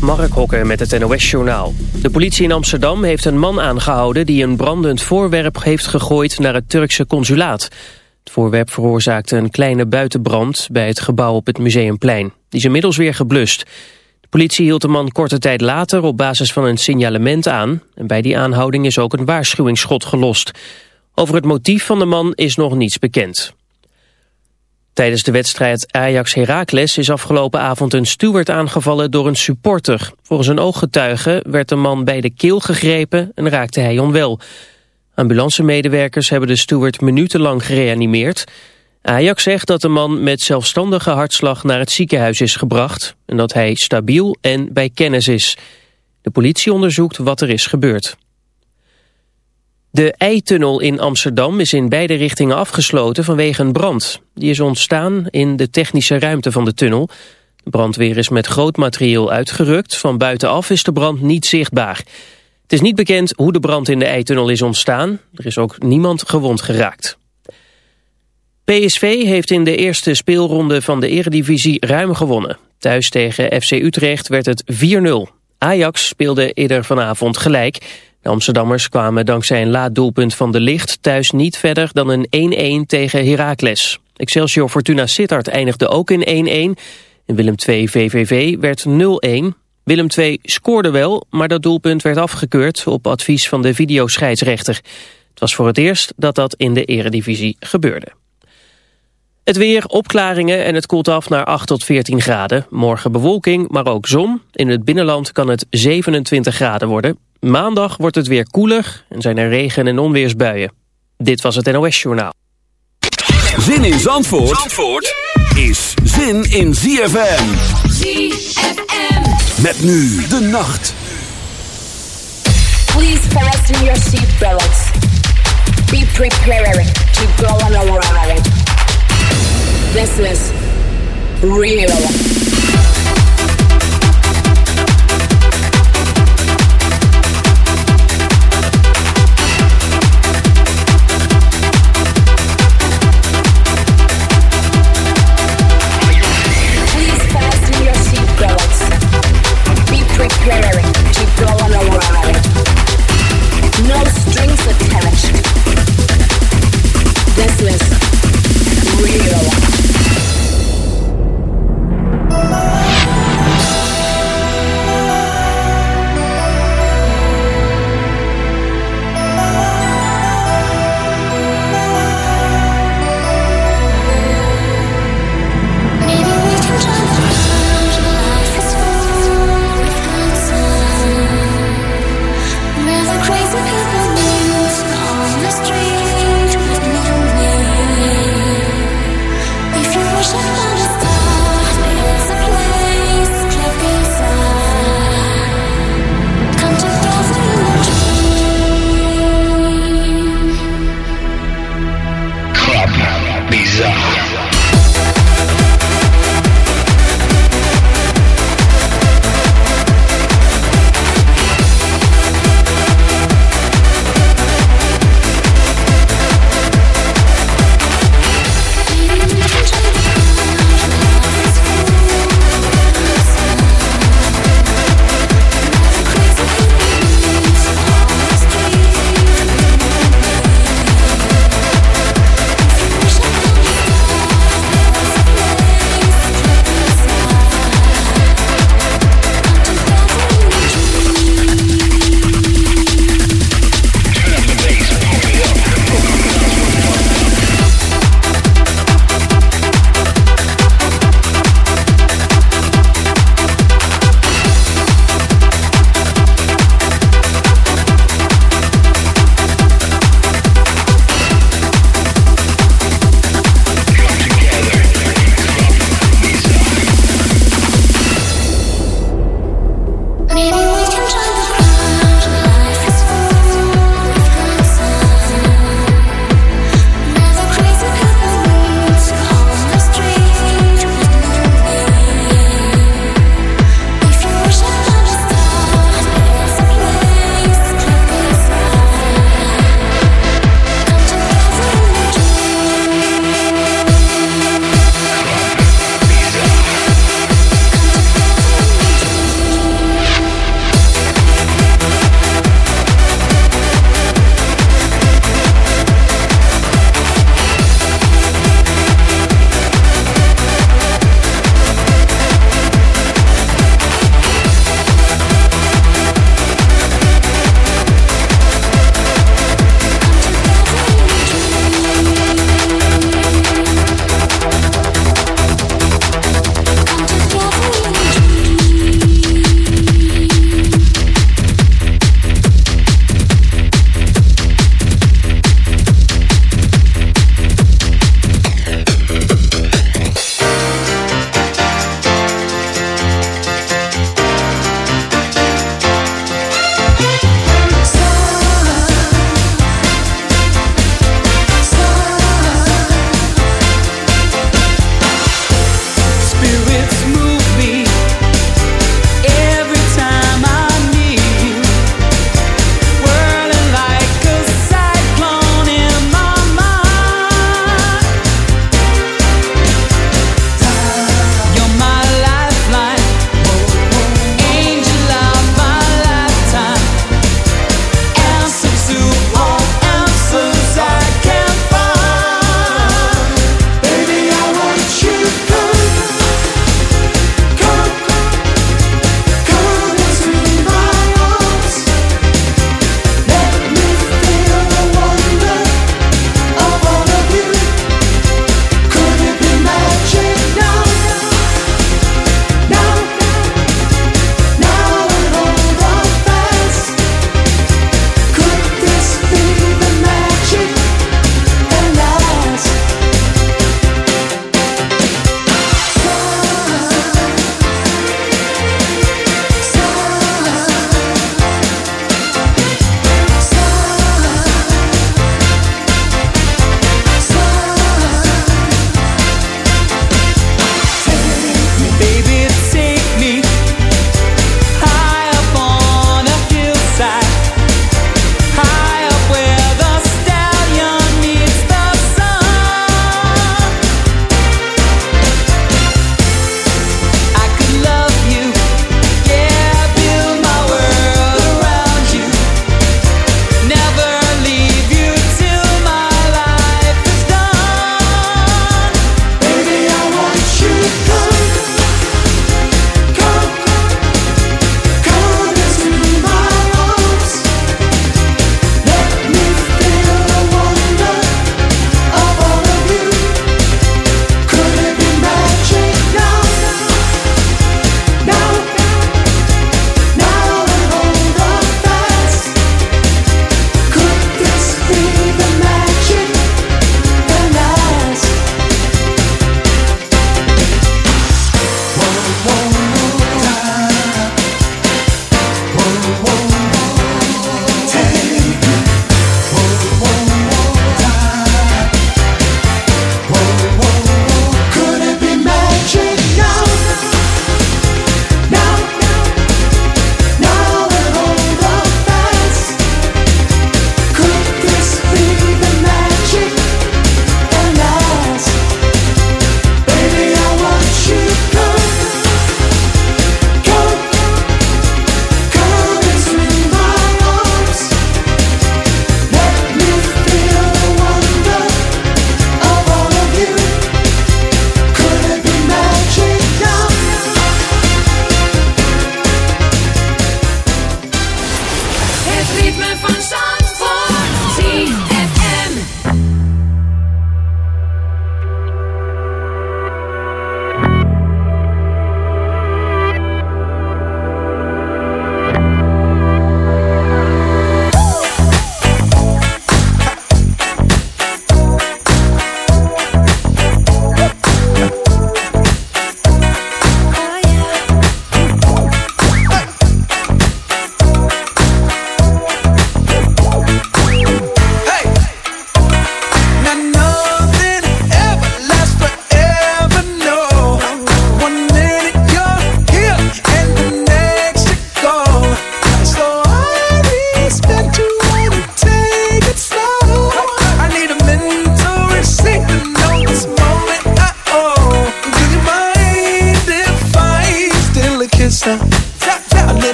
Mark Hokker met het NOS-journaal. De politie in Amsterdam heeft een man aangehouden... die een brandend voorwerp heeft gegooid naar het Turkse consulaat. Het voorwerp veroorzaakte een kleine buitenbrand... bij het gebouw op het Museumplein. Die is inmiddels weer geblust. De politie hield de man korte tijd later op basis van een signalement aan... en bij die aanhouding is ook een waarschuwingsschot gelost. Over het motief van de man is nog niets bekend. Tijdens de wedstrijd Ajax-Heracles is afgelopen avond een steward aangevallen door een supporter. Volgens een ooggetuige werd de man bij de keel gegrepen en raakte hij onwel. Ambulancemedewerkers hebben de steward minutenlang gereanimeerd. Ajax zegt dat de man met zelfstandige hartslag naar het ziekenhuis is gebracht... en dat hij stabiel en bij kennis is. De politie onderzoekt wat er is gebeurd. De Eitunnel in Amsterdam is in beide richtingen afgesloten vanwege een brand. Die is ontstaan in de technische ruimte van de tunnel. De brandweer is met groot materieel uitgerukt. Van buitenaf is de brand niet zichtbaar. Het is niet bekend hoe de brand in de Eitunnel is ontstaan. Er is ook niemand gewond geraakt. PSV heeft in de eerste speelronde van de eredivisie ruim gewonnen. Thuis tegen FC Utrecht werd het 4-0. Ajax speelde eerder vanavond gelijk... De Amsterdammers kwamen dankzij een laat doelpunt van de licht thuis niet verder dan een 1-1 tegen Heracles. Excelsior Fortuna Sittard eindigde ook in 1-1 en Willem II VVV werd 0-1. Willem II scoorde wel, maar dat doelpunt werd afgekeurd op advies van de videoscheidsrechter. Het was voor het eerst dat dat in de eredivisie gebeurde. Het weer, opklaringen en het koelt af naar 8 tot 14 graden. Morgen bewolking, maar ook zon. In het binnenland kan het 27 graden worden. Maandag wordt het weer koeler en zijn er regen- en onweersbuien. Dit was het NOS Journaal. Zin in Zandvoort, Zandvoort is zin in ZFM. ZFM. Met nu de nacht. Please fasten your seatbelts. Be prepared to go on a ride. This is real.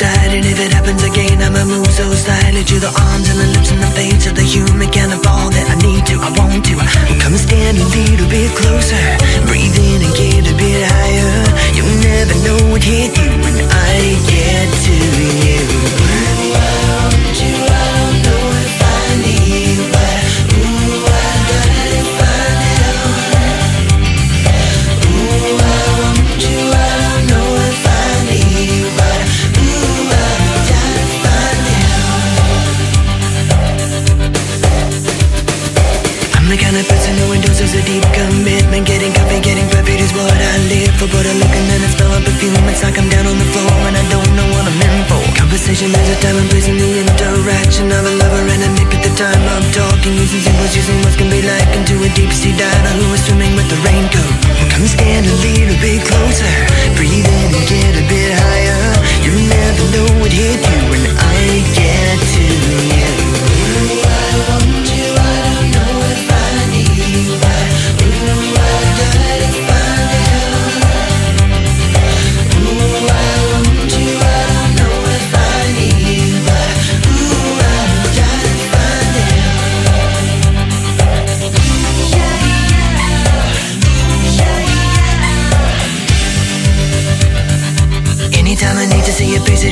died And if it happens again I'ma move so slightly To the arms and the lips and the face Of the human kind of all that I need to, I want to. Well, Come and stand a little bit closer. Breathe in and get a bit higher. You'll never know what hit you When I get to you. But Everybody look and it's spelling a feeling It's like I'm down on the floor and I don't know what I'm in for. Conversation is a time and place in the interaction Of a lover and a nick at the time. I'm talking Using symbols, using what can be like. Into a deep sea diver who is swimming with the raincoat. Come stand a little bit closer. Breathe in and get a bit higher. You never know what hit you when I get to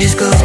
just go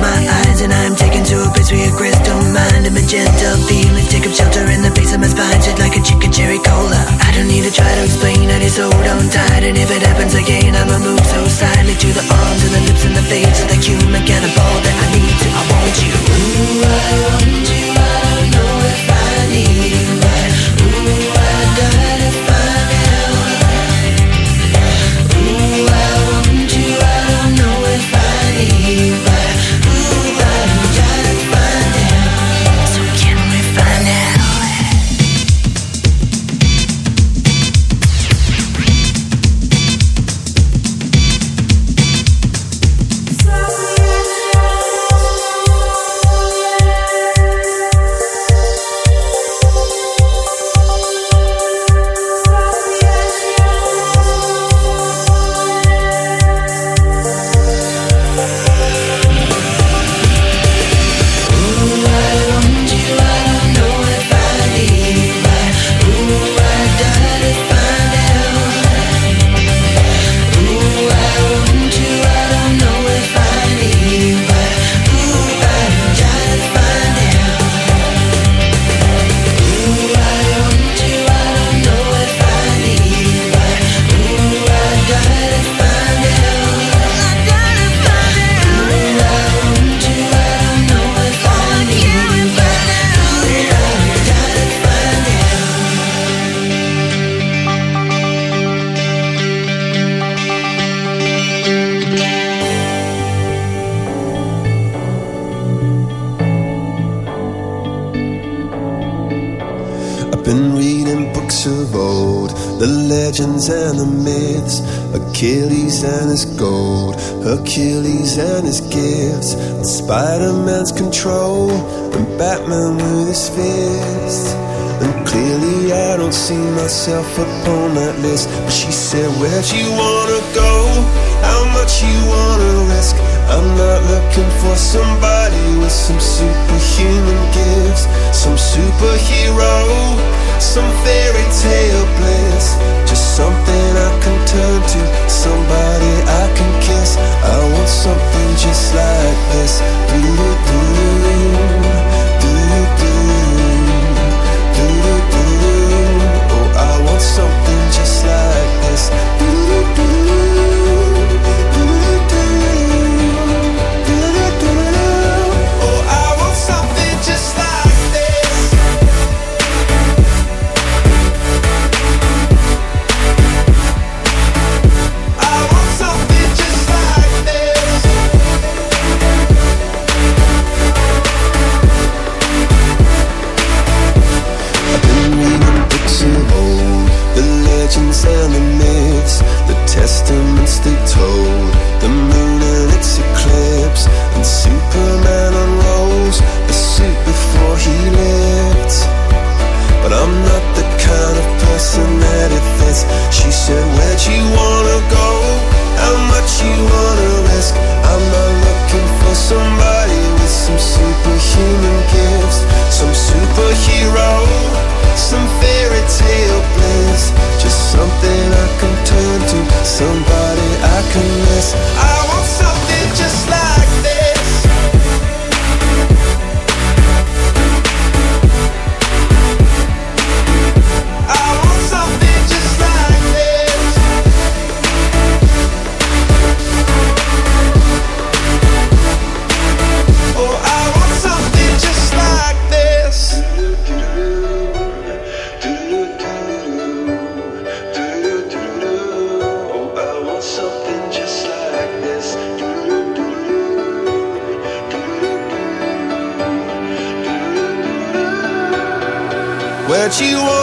you want.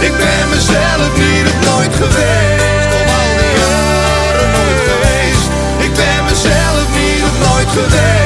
Ik ben mezelf niet op nooit geweest. Op al die. Ik ben mezelf niet op nooit geweest.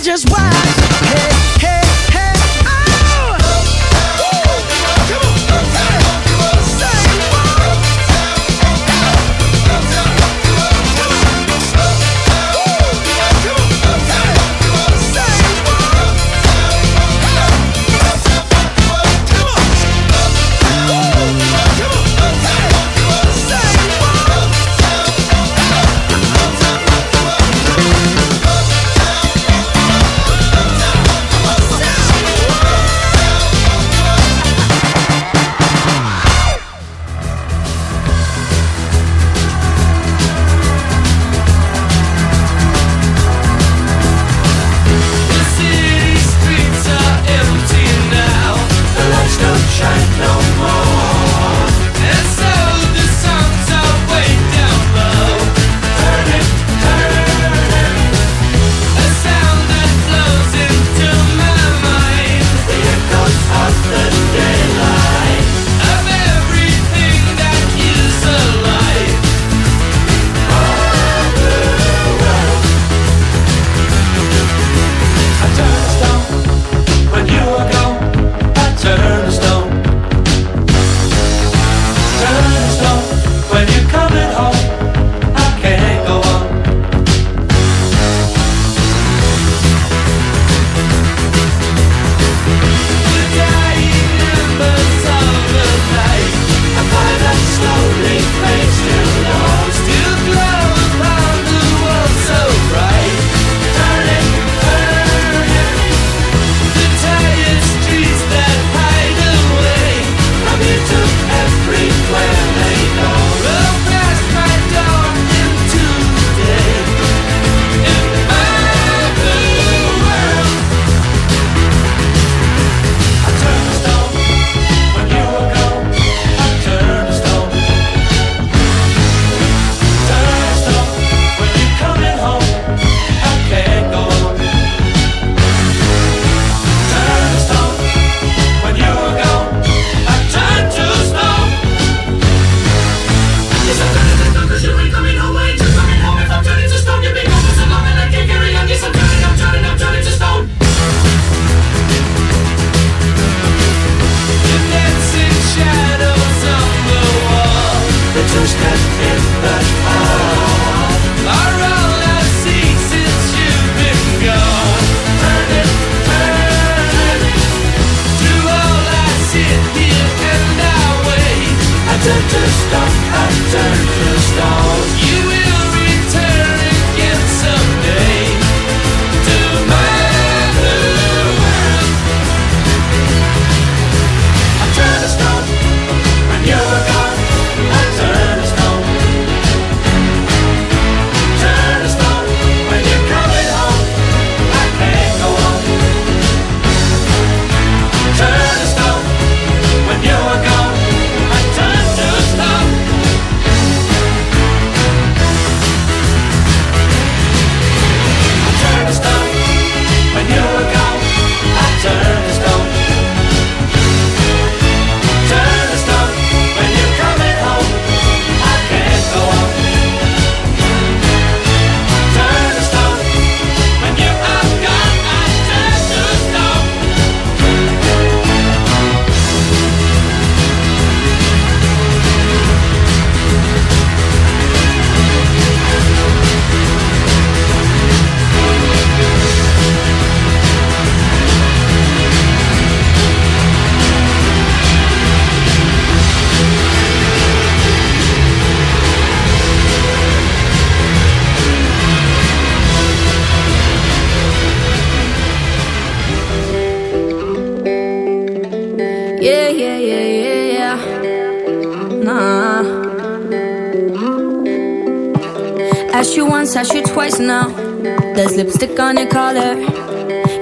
just why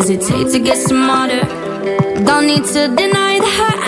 hesitate to get smarter. Don't need to deny the hurt.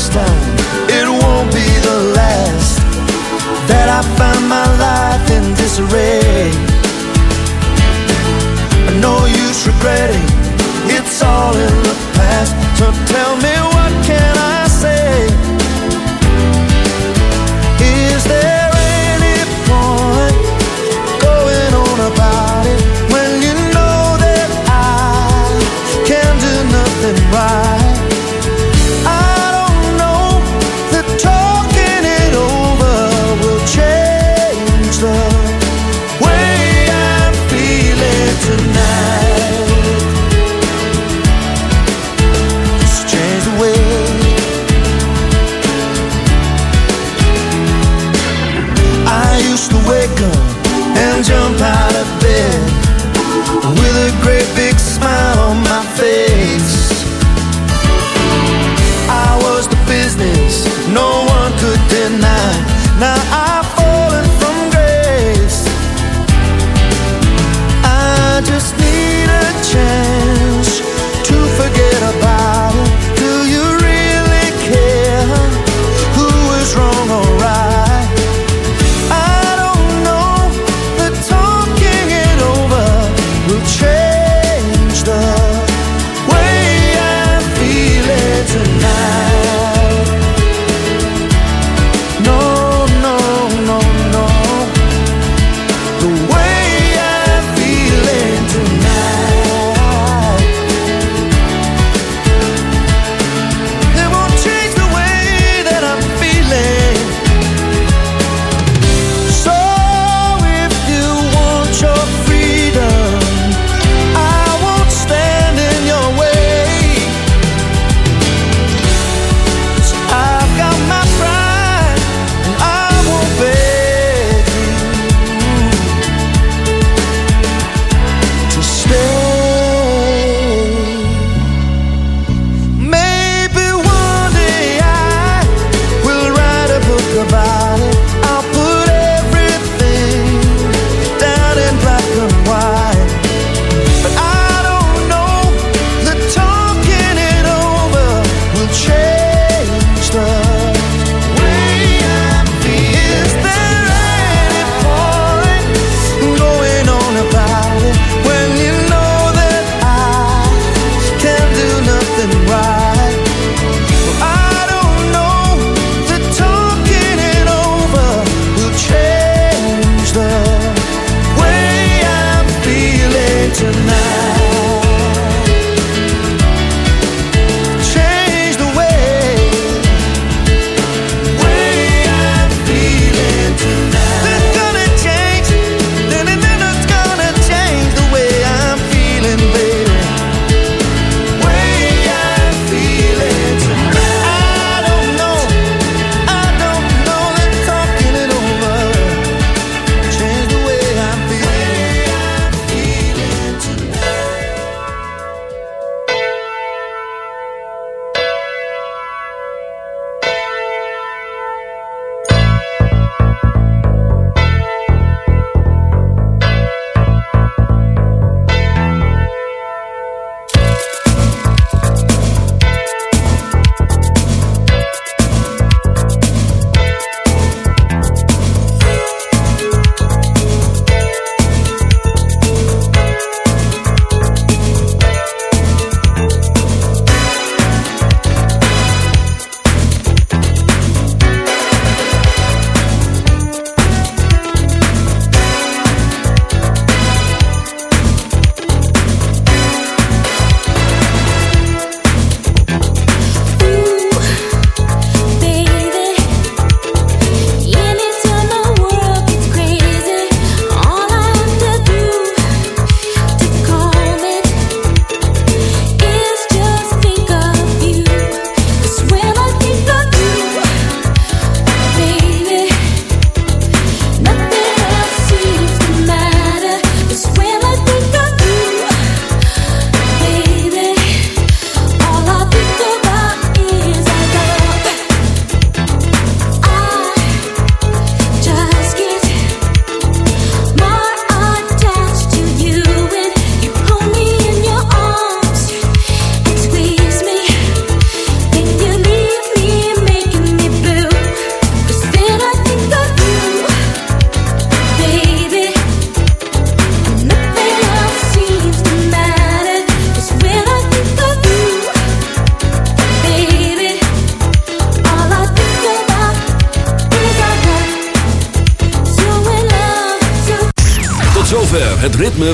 first time, it won't be the last That I find my life in disarray. No use regretting, it's all in the past. So tell me